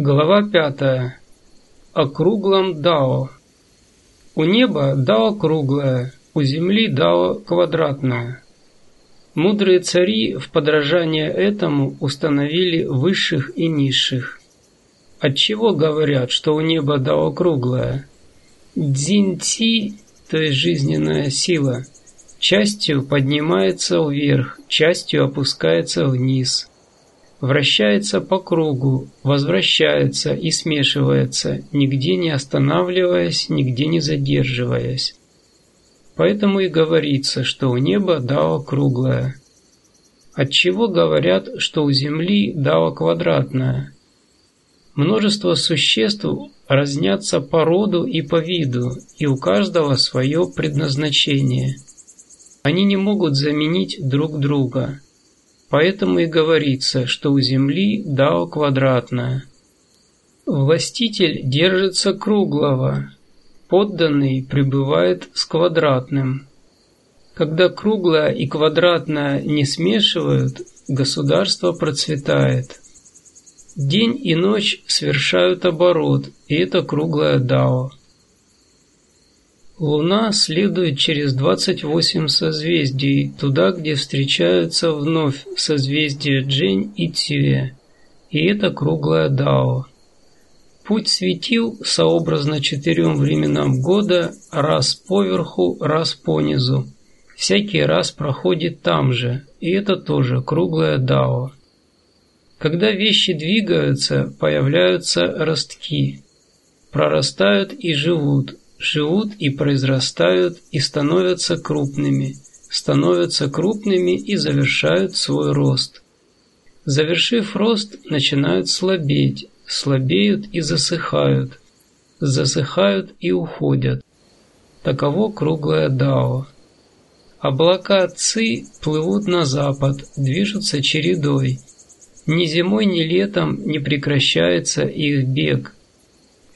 Глава пятая. О круглом Дао. У неба Дао круглое, у земли Дао квадратное. Мудрые цари в подражание этому установили высших и низших. Отчего говорят, что у неба Дао круглое? Дзиньци, то есть жизненная сила, частью поднимается вверх, частью опускается вниз – вращается по кругу, возвращается и смешивается, нигде не останавливаясь, нигде не задерживаясь. Поэтому и говорится, что у неба дао круглое. Отчего говорят, что у Земли дао квадратное? Множество существ разнятся по роду и по виду, и у каждого свое предназначение. Они не могут заменить друг друга – Поэтому и говорится, что у Земли дао квадратное. Властитель держится круглого, подданный пребывает с квадратным. Когда круглое и квадратное не смешивают, государство процветает. День и ночь совершают оборот, и это круглое дао. Луна следует через 28 созвездий, туда, где встречаются вновь созвездия Джень и Цюэ, и это круглая Дао. Путь светил сообразно четырем временам года, раз поверху, раз понизу. Всякий раз проходит там же, и это тоже круглая Дао. Когда вещи двигаются, появляются ростки, прорастают и живут, живут и произрастают и становятся крупными, становятся крупными и завершают свой рост. Завершив рост, начинают слабеть, слабеют и засыхают, засыхают и уходят. Таково круглое дао. Облака Ци плывут на запад, движутся чередой. Ни зимой, ни летом не прекращается их бег –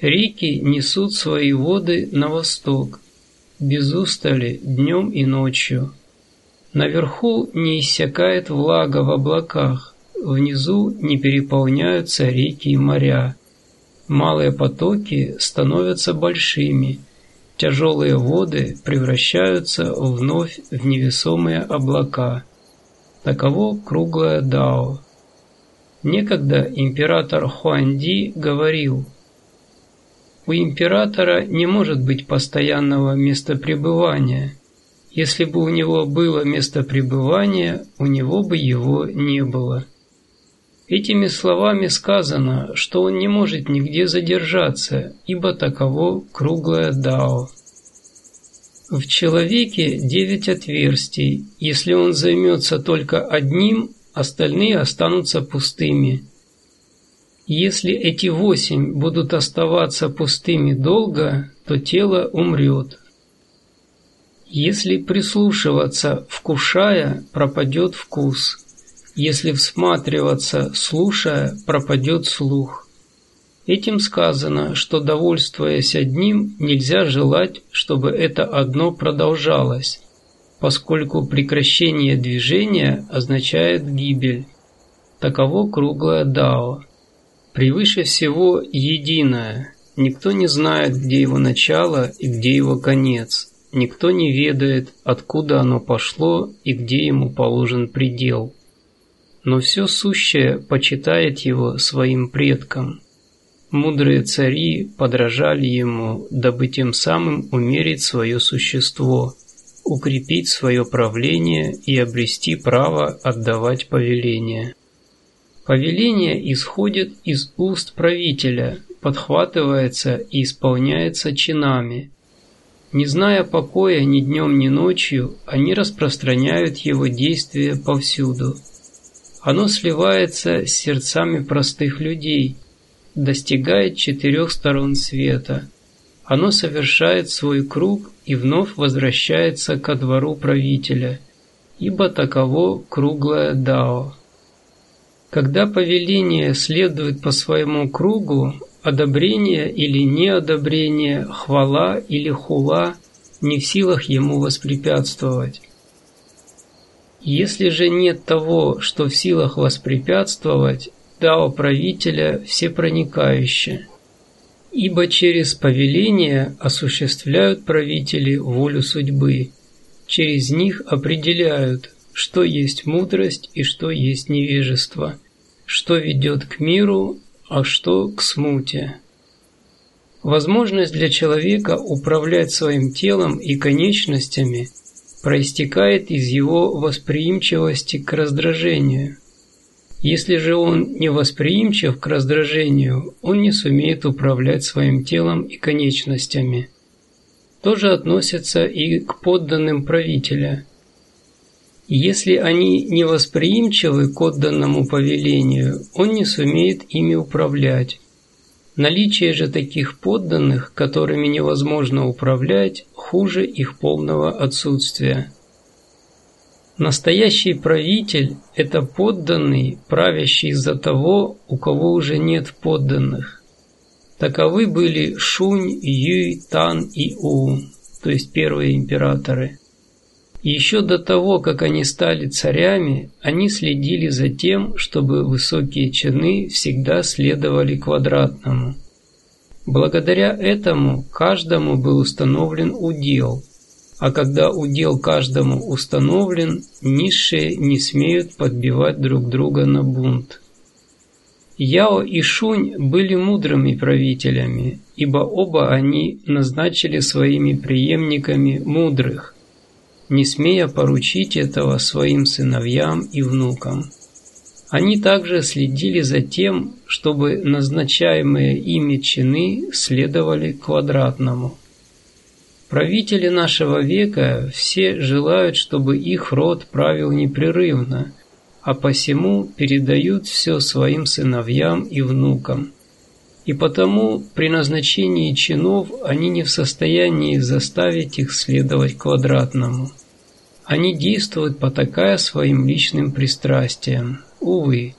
Реки несут свои воды на восток, без устали днем и ночью. Наверху не иссякает влага в облаках, внизу не переполняются реки и моря. Малые потоки становятся большими, тяжелые воды превращаются вновь в невесомые облака. Таково круглое дао. Некогда император Хуанди говорил – у императора не может быть постоянного места пребывания. Если бы у него было место пребывания, у него бы его не было. Этими словами сказано, что он не может нигде задержаться, ибо таково круглое дао. В человеке девять отверстий. Если он займется только одним, остальные останутся пустыми. Если эти восемь будут оставаться пустыми долго, то тело умрет. Если прислушиваться, вкушая, пропадет вкус. Если всматриваться, слушая, пропадет слух. Этим сказано, что довольствуясь одним, нельзя желать, чтобы это одно продолжалось, поскольку прекращение движения означает гибель. Таково круглое дао. Превыше всего единое. Никто не знает, где его начало и где его конец. Никто не ведает, откуда оно пошло и где ему положен предел. Но все сущее почитает его своим предкам. Мудрые цари подражали ему, дабы тем самым умерить свое существо, укрепить свое правление и обрести право отдавать повеления. Повеление исходит из уст правителя, подхватывается и исполняется чинами. Не зная покоя ни днем, ни ночью, они распространяют его действия повсюду. Оно сливается с сердцами простых людей, достигает четырех сторон света. Оно совершает свой круг и вновь возвращается ко двору правителя, ибо таково круглое дао. Когда повеление следует по своему кругу, одобрение или неодобрение, хвала или хула не в силах ему воспрепятствовать. Если же нет того, что в силах воспрепятствовать, дао правителя всепроникающе. Ибо через повеление осуществляют правители волю судьбы, через них определяют, что есть мудрость и что есть невежество, что ведет к миру, а что к смуте. Возможность для человека управлять своим телом и конечностями проистекает из его восприимчивости к раздражению. Если же он не восприимчив к раздражению, он не сумеет управлять своим телом и конечностями. То же относится и к подданным правителя. Если они не восприимчивы к отданному повелению, он не сумеет ими управлять. Наличие же таких подданных, которыми невозможно управлять, хуже их полного отсутствия. Настоящий правитель – это подданный, правящий за того, у кого уже нет подданных. Таковы были Шунь, Юй, Тан и У, то есть первые императоры. Еще до того, как они стали царями, они следили за тем, чтобы высокие чины всегда следовали квадратному. Благодаря этому каждому был установлен удел – а когда удел каждому установлен, низшие не смеют подбивать друг друга на бунт. Яо и Шунь были мудрыми правителями, ибо оба они назначили своими преемниками мудрых, не смея поручить этого своим сыновьям и внукам. Они также следили за тем, чтобы назначаемые ими чины следовали квадратному. Правители нашего века все желают, чтобы их род правил непрерывно, а посему передают все своим сыновьям и внукам. И потому при назначении чинов они не в состоянии заставить их следовать квадратному. Они действуют потакая своим личным пристрастиям. Увы,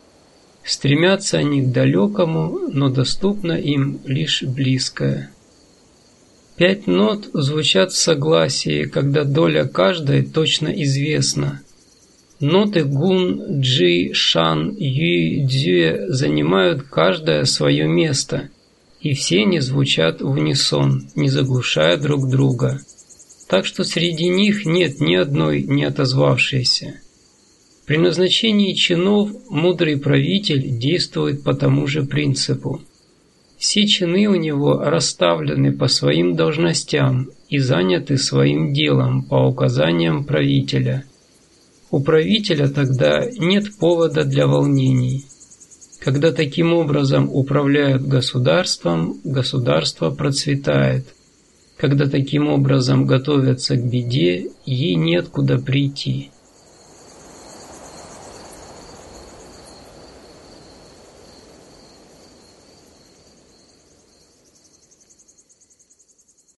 стремятся они к далекому, но доступно им лишь близкое. Пять нот звучат в согласии, когда доля каждой точно известна. Ноты гун, джи, шан, юй, дзюэ занимают каждое свое место, и все они звучат в унисон, не заглушая друг друга. Так что среди них нет ни одной не отозвавшейся. При назначении чинов мудрый правитель действует по тому же принципу. Все чины у него расставлены по своим должностям и заняты своим делом по указаниям правителя. У правителя тогда нет повода для волнений. Когда таким образом управляют государством, государство процветает. Когда таким образом готовятся к беде, ей нет куда прийти.